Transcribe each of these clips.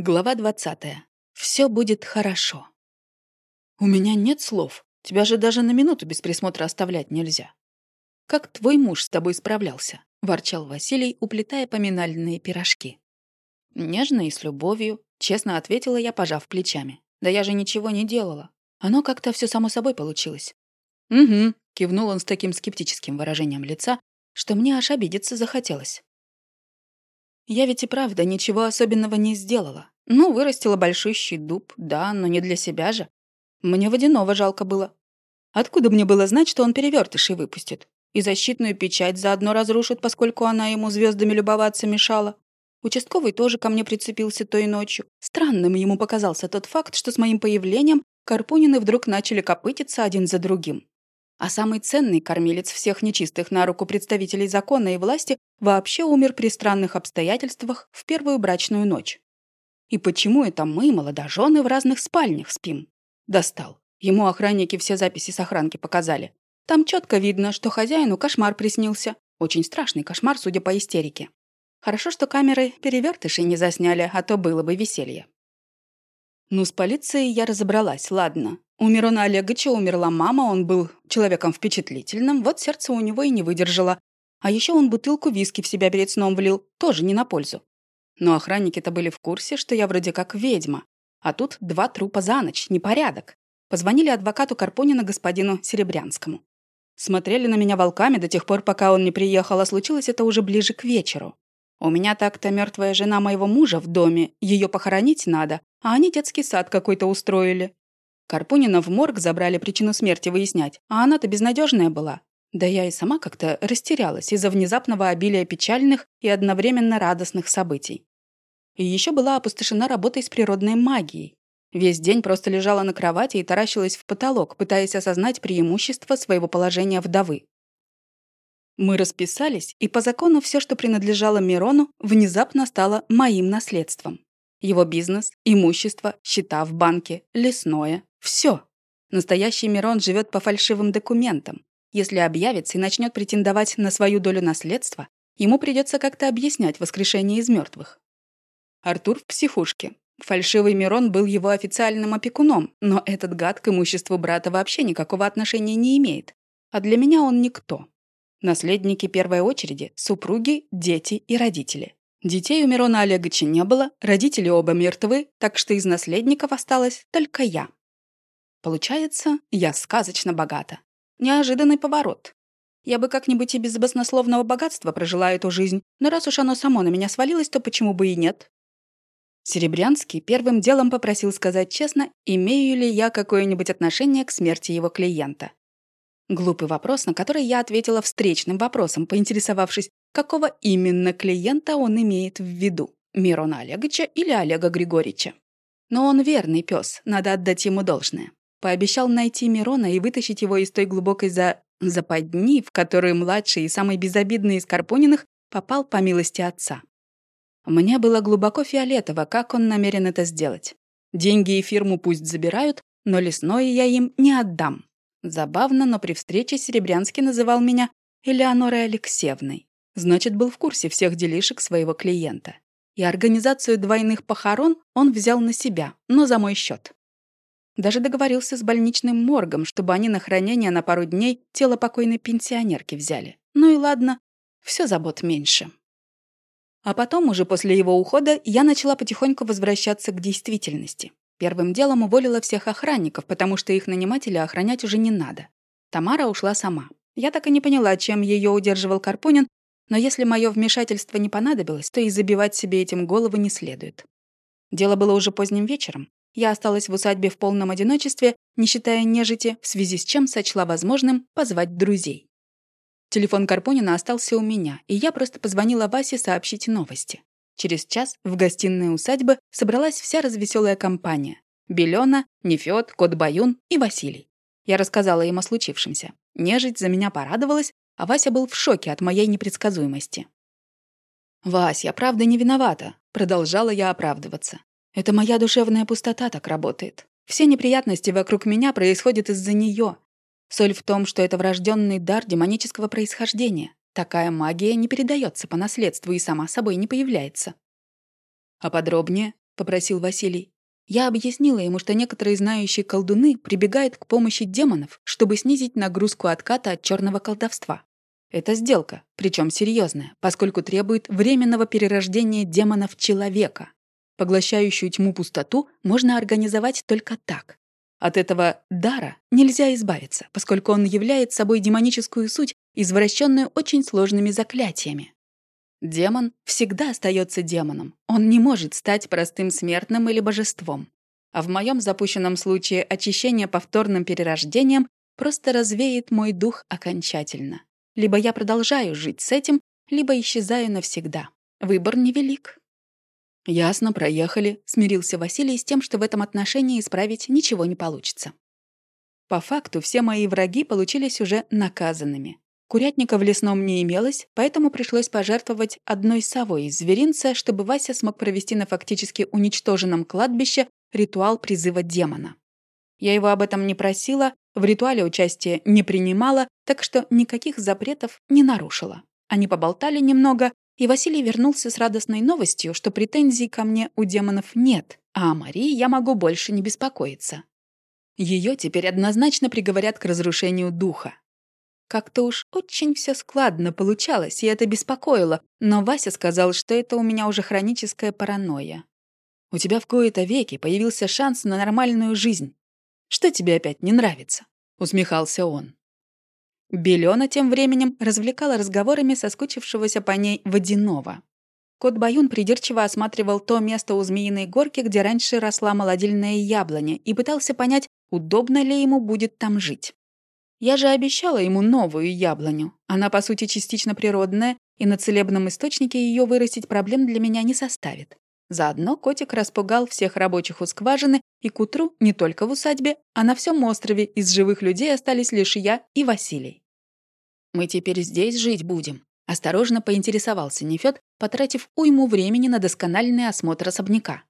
Глава 20. Все будет хорошо. У меня нет слов. Тебя же даже на минуту без присмотра оставлять нельзя. Как твой муж с тобой справлялся? ворчал Василий, уплетая поминальные пирожки. Нежно и с любовью, честно ответила я, пожав плечами. Да я же ничего не делала. Оно как-то все само собой получилось. Угу, кивнул он с таким скептическим выражением лица, что мне аж обидеться захотелось. Я ведь и правда ничего особенного не сделала. Ну, вырастила большущий дуб, да, но не для себя же. Мне водяного жалко было. Откуда мне было знать, что он перевертышей выпустит? И защитную печать заодно разрушит, поскольку она ему звездами любоваться мешала. Участковый тоже ко мне прицепился той ночью. Странным ему показался тот факт, что с моим появлением Карпунины вдруг начали копытиться один за другим. А самый ценный кормилец всех нечистых на руку представителей закона и власти вообще умер при странных обстоятельствах в первую брачную ночь. И почему это мы, молодожены, в разных спальнях спим? Достал. Ему охранники все записи с охранки показали. Там четко видно, что хозяину кошмар приснился. Очень страшный кошмар, судя по истерике. Хорошо, что камеры перевертышей не засняли, а то было бы веселье. Ну, с полицией я разобралась, ладно. У Мирона Олеговича умерла мама, он был человеком впечатлительным, вот сердце у него и не выдержало. А еще он бутылку виски в себя перед сном влил, тоже не на пользу. Но охранники-то были в курсе, что я вроде как ведьма. А тут два трупа за ночь, непорядок. Позвонили адвокату Карпунина господину Серебрянскому. Смотрели на меня волками до тех пор, пока он не приехал, а случилось это уже ближе к вечеру. У меня так-то мертвая жена моего мужа в доме, ее похоронить надо, а они детский сад какой-то устроили. Карпунина в морг забрали причину смерти выяснять, а она-то безнадежная была. Да я и сама как-то растерялась из-за внезапного обилия печальных и одновременно радостных событий. И еще была опустошена работой с природной магией. Весь день просто лежала на кровати и таращилась в потолок, пытаясь осознать преимущество своего положения вдовы. Мы расписались, и по закону все, что принадлежало Мирону, внезапно стало моим наследством. Его бизнес, имущество, счета в банке, лесное, все. Настоящий Мирон живет по фальшивым документам. Если объявится и начнет претендовать на свою долю наследства, ему придется как-то объяснять воскрешение из мертвых. Артур в психушке. Фальшивый Мирон был его официальным опекуном, но этот гад к имуществу брата вообще никакого отношения не имеет. А для меня он никто. Наследники первой очереди – супруги, дети и родители. Детей у Мирона Олеговича не было, родители оба мертвы, так что из наследников осталась только я. Получается, я сказочно богата. Неожиданный поворот. Я бы как-нибудь и без баснословного богатства прожила эту жизнь, но раз уж оно само на меня свалилось, то почему бы и нет? Серебрянский первым делом попросил сказать честно, имею ли я какое-нибудь отношение к смерти его клиента. Глупый вопрос, на который я ответила встречным вопросом, поинтересовавшись, какого именно клиента он имеет в виду – Мирона Олеговича или Олега Григорьевича. Но он верный пес, надо отдать ему должное. Пообещал найти Мирона и вытащить его из той глубокой за... западни, в которую младший и самый безобидный из Карпониных попал по милости отца. Мне было глубоко фиолетово, как он намерен это сделать. Деньги и фирму пусть забирают, но лесное я им не отдам. Забавно, но при встрече Серебрянский называл меня Элеонорой Алексеевной. Значит, был в курсе всех делишек своего клиента. И организацию двойных похорон он взял на себя, но за мой счет. Даже договорился с больничным моргом, чтобы они на хранение на пару дней тело покойной пенсионерки взяли. Ну и ладно, все забот меньше. А потом, уже после его ухода, я начала потихоньку возвращаться к действительности. Первым делом уволила всех охранников, потому что их нанимателя охранять уже не надо. Тамара ушла сама. Я так и не поняла, чем ее удерживал Карпунин, но если мое вмешательство не понадобилось, то и забивать себе этим голову не следует. Дело было уже поздним вечером. Я осталась в усадьбе в полном одиночестве, не считая нежити, в связи с чем сочла возможным позвать друзей. Телефон Карпунина остался у меня, и я просто позвонила Васе сообщить новости. Через час в гостиной усадьбы собралась вся развеселая компания. Белена, Нефёд, Кот Баюн и Василий. Я рассказала им о случившемся. Нежить за меня порадовалась, а Вася был в шоке от моей непредсказуемости. «Вась, я правда не виновата», — продолжала я оправдываться. Это моя душевная пустота так работает. Все неприятности вокруг меня происходят из-за нее. Соль в том, что это врожденный дар демонического происхождения. Такая магия не передается по наследству и сама собой не появляется. А подробнее, попросил Василий. Я объяснила ему, что некоторые знающие колдуны прибегают к помощи демонов, чтобы снизить нагрузку отката от черного колдовства. Это сделка, причем серьезная, поскольку требует временного перерождения демона в человека. Поглощающую тьму пустоту можно организовать только так. От этого дара нельзя избавиться, поскольку он является собой демоническую суть, извращенную очень сложными заклятиями. Демон всегда остается демоном. Он не может стать простым смертным или божеством. А в моем запущенном случае очищение повторным перерождением просто развеет мой дух окончательно. Либо я продолжаю жить с этим, либо исчезаю навсегда. Выбор невелик. «Ясно, проехали», — смирился Василий с тем, что в этом отношении исправить ничего не получится. По факту все мои враги получились уже наказанными. Курятника в лесном не имелось, поэтому пришлось пожертвовать одной совой из зверинца, чтобы Вася смог провести на фактически уничтоженном кладбище ритуал призыва демона. Я его об этом не просила, в ритуале участие не принимала, так что никаких запретов не нарушила. Они поболтали немного, и Василий вернулся с радостной новостью, что претензий ко мне у демонов нет, а о Марии я могу больше не беспокоиться. Ее теперь однозначно приговорят к разрушению духа. Как-то уж очень все складно получалось, и это беспокоило, но Вася сказал, что это у меня уже хроническая паранойя. У тебя в кои-то веки появился шанс на нормальную жизнь. Что тебе опять не нравится?» — усмехался он. Белена тем временем развлекала разговорами соскучившегося по ней водяного. Кот Баюн придирчиво осматривал то место у Змеиной горки, где раньше росла молодильная яблоня, и пытался понять, удобно ли ему будет там жить. Я же обещала ему новую яблоню. Она, по сути, частично природная, и на целебном источнике ее вырастить проблем для меня не составит. Заодно котик распугал всех рабочих у скважины, и к утру не только в усадьбе, а на всем острове из живых людей остались лишь я и Василий. «Мы теперь здесь жить будем», — осторожно поинтересовался Нефёд, потратив уйму времени на доскональный осмотр особняка.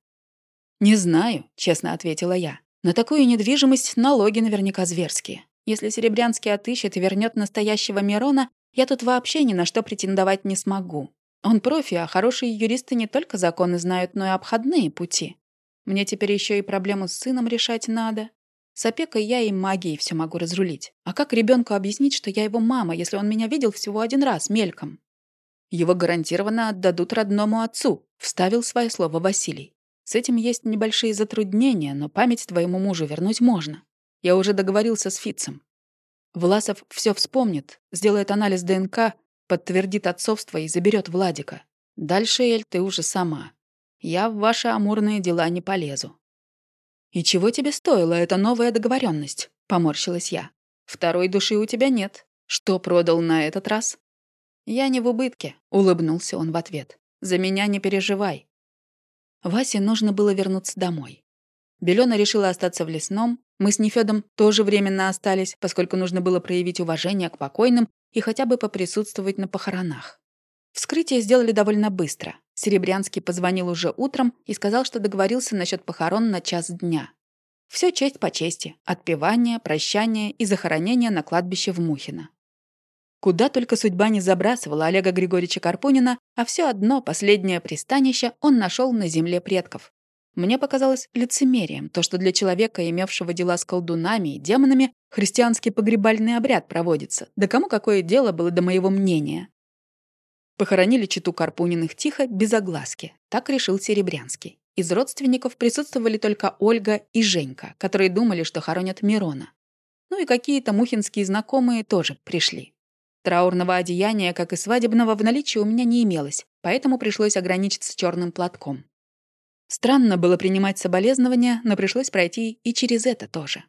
«Не знаю», — честно ответила я. «На такую недвижимость налоги наверняка зверские. Если Серебрянский отыщет и вернет настоящего Мирона, я тут вообще ни на что претендовать не смогу. Он профи, а хорошие юристы не только законы знают, но и обходные пути. Мне теперь еще и проблему с сыном решать надо. С опекой я и магией все могу разрулить. А как ребенку объяснить, что я его мама, если он меня видел всего один раз, мельком? Его гарантированно отдадут родному отцу, вставил свое слово Василий. С этим есть небольшие затруднения, но память твоему мужу вернуть можно. Я уже договорился с Фитцем. Власов все вспомнит, сделает анализ ДНК, подтвердит отцовство и заберет Владика. Дальше, Эль, ты уже сама. Я в ваши амурные дела не полезу. «И чего тебе стоила эта новая договоренность? поморщилась я. «Второй души у тебя нет. Что продал на этот раз?» «Я не в убытке», — улыбнулся он в ответ. «За меня не переживай». Васе нужно было вернуться домой. Белена решила остаться в лесном, мы с Нефёдом тоже временно остались, поскольку нужно было проявить уважение к покойным и хотя бы поприсутствовать на похоронах. Вскрытие сделали довольно быстро. Серебрянский позвонил уже утром и сказал, что договорился насчет похорон на час дня. Все честь по чести. Отпевание, прощание и захоронение на кладбище в Мухино. Куда только судьба не забрасывала Олега Григорьевича Карпунина, а все одно последнее пристанище он нашел на земле предков. Мне показалось лицемерием то, что для человека, имевшего дела с колдунами и демонами, христианский погребальный обряд проводится. Да кому какое дело было до моего мнения? Похоронили читу Карпуниных тихо, без огласки. Так решил Серебрянский. Из родственников присутствовали только Ольга и Женька, которые думали, что хоронят Мирона. Ну и какие-то мухинские знакомые тоже пришли. Траурного одеяния, как и свадебного, в наличии у меня не имелось, поэтому пришлось ограничиться черным платком. Странно было принимать соболезнования, но пришлось пройти и через это тоже.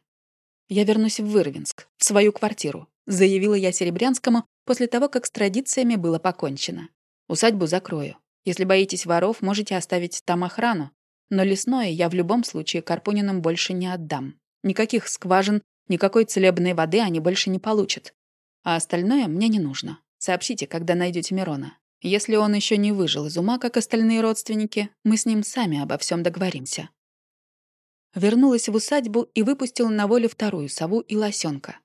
«Я вернусь в Вырвинск, в свою квартиру», заявила я Серебрянскому после того, как с традициями было покончено. «Усадьбу закрою. Если боитесь воров, можете оставить там охрану. Но лесное я в любом случае Карпуниным больше не отдам. Никаких скважин, никакой целебной воды они больше не получат. А остальное мне не нужно. Сообщите, когда найдете Мирона. Если он еще не выжил из ума, как остальные родственники, мы с ним сами обо всем договоримся. Вернулась в усадьбу и выпустила на волю вторую сову и лосенка.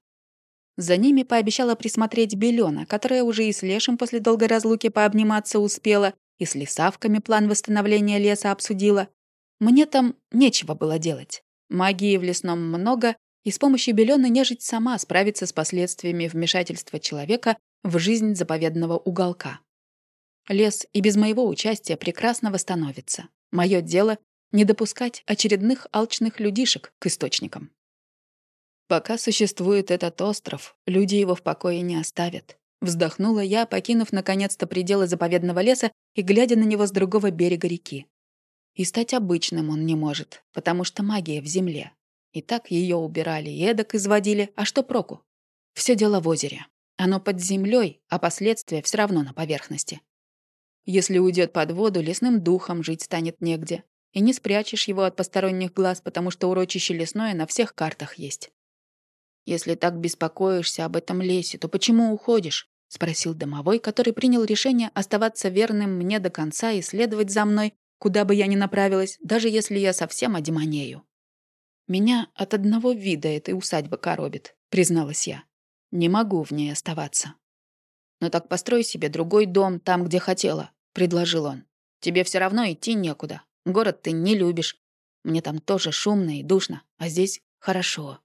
За ними пообещала присмотреть Белена, которая уже и с Лешим после долгой разлуки пообниматься успела, и с лесавками план восстановления леса обсудила. Мне там нечего было делать. Магии в лесном много, и с помощью белены нежить сама справится с последствиями вмешательства человека в жизнь заповедного уголка. Лес и без моего участия прекрасно восстановится. Мое дело — не допускать очередных алчных людишек к источникам. Пока существует этот остров, люди его в покое не оставят. Вздохнула я, покинув наконец-то пределы заповедного леса и глядя на него с другого берега реки. И стать обычным он не может, потому что магия в земле. И так ее убирали, и эдак изводили, а что проку? Все дело в озере. Оно под землей, а последствия все равно на поверхности. Если уйдет под воду, лесным духом жить станет негде. И не спрячешь его от посторонних глаз, потому что урочище лесное на всех картах есть. «Если так беспокоишься об этом лесе, то почему уходишь?» — спросил домовой, который принял решение оставаться верным мне до конца и следовать за мной, куда бы я ни направилась, даже если я совсем одемонею. «Меня от одного вида этой усадьбы коробит», — призналась я. «Не могу в ней оставаться». «Ну так построй себе другой дом там, где хотела», — предложил он. «Тебе все равно идти некуда. Город ты не любишь. Мне там тоже шумно и душно, а здесь хорошо».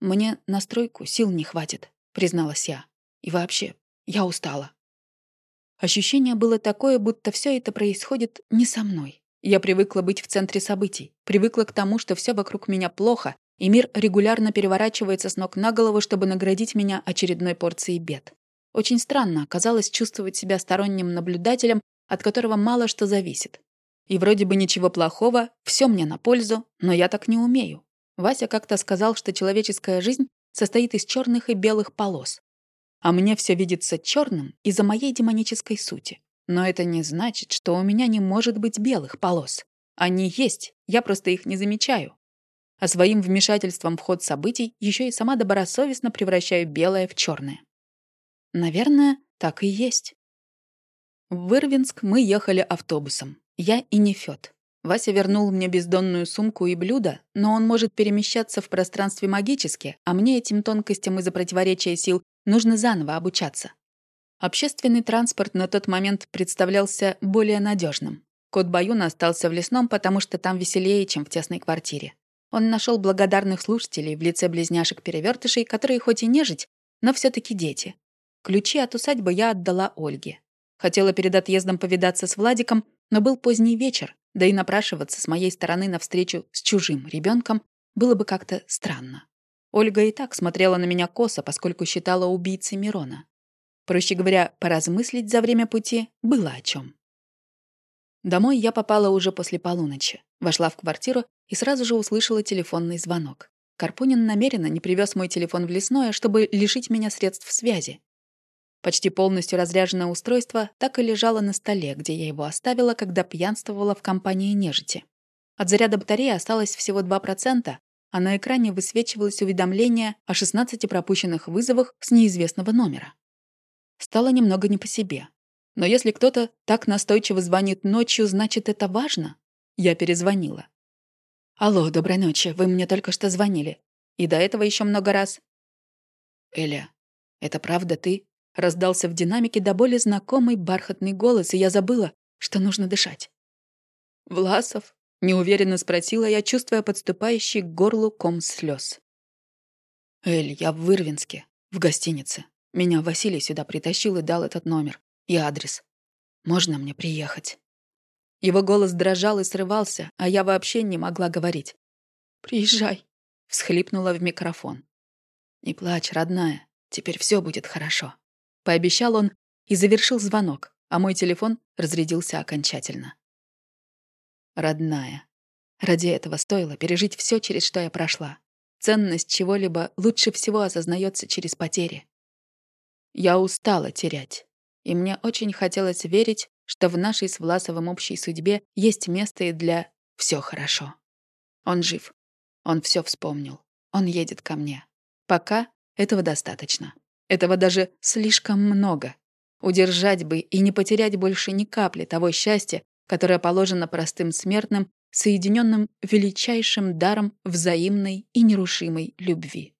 «Мне на стройку сил не хватит», — призналась я. «И вообще, я устала». Ощущение было такое, будто все это происходит не со мной. Я привыкла быть в центре событий, привыкла к тому, что все вокруг меня плохо, и мир регулярно переворачивается с ног на голову, чтобы наградить меня очередной порцией бед. Очень странно оказалось чувствовать себя сторонним наблюдателем, от которого мало что зависит. И вроде бы ничего плохого, все мне на пользу, но я так не умею. Вася как-то сказал, что человеческая жизнь состоит из черных и белых полос. А мне все видится черным из-за моей демонической сути. Но это не значит, что у меня не может быть белых полос. Они есть, я просто их не замечаю. А своим вмешательством в ход событий еще и сама добросовестно превращаю белое в черное. Наверное, так и есть. В Вырвинск мы ехали автобусом. Я и Нефёд. Вася вернул мне бездонную сумку и блюдо, но он может перемещаться в пространстве магически, а мне этим тонкостям из-за противоречия сил нужно заново обучаться. Общественный транспорт на тот момент представлялся более надежным. Кот Баюн остался в лесном, потому что там веселее, чем в тесной квартире. Он нашел благодарных слушателей в лице близняшек-перевертышей, которые хоть и нежить, но все таки дети. Ключи от усадьбы я отдала Ольге. Хотела перед отъездом повидаться с Владиком, но был поздний вечер, да и напрашиваться с моей стороны на встречу с чужим ребенком было бы как-то странно. Ольга и так смотрела на меня косо, поскольку считала убийцей Мирона. Проще говоря, поразмыслить за время пути было о чем. Домой я попала уже после полуночи. Вошла в квартиру и сразу же услышала телефонный звонок. Карпунин намеренно не привез мой телефон в лесное, чтобы лишить меня средств связи. Почти полностью разряженное устройство так и лежало на столе, где я его оставила, когда пьянствовала в компании нежити. От заряда батареи осталось всего 2%, а на экране высвечивалось уведомление о 16 пропущенных вызовах с неизвестного номера. Стало немного не по себе. Но если кто-то так настойчиво звонит ночью, значит, это важно. Я перезвонила. «Алло, доброй ночи, вы мне только что звонили. И до этого еще много раз». «Эля, это правда ты?» Раздался в динамике до боли знакомый бархатный голос, и я забыла, что нужно дышать. «Власов?» — неуверенно спросила я, чувствуя подступающий к горлу ком слез. «Эль, я в Вырвинске, в гостинице. Меня Василий сюда притащил и дал этот номер и адрес. Можно мне приехать?» Его голос дрожал и срывался, а я вообще не могла говорить. «Приезжай», — всхлипнула в микрофон. «Не плачь, родная, теперь все будет хорошо». Пообещал он и завершил звонок, а мой телефон разрядился окончательно. Родная. Ради этого стоило пережить все, через что я прошла. Ценность чего-либо лучше всего осознается через потери. Я устала терять, и мне очень хотелось верить, что в нашей с Власовым общей судьбе есть место и для «все хорошо». Он жив. Он все вспомнил. Он едет ко мне. Пока этого достаточно. Этого даже слишком много. Удержать бы и не потерять больше ни капли того счастья, которое положено простым смертным, соединенным величайшим даром взаимной и нерушимой любви.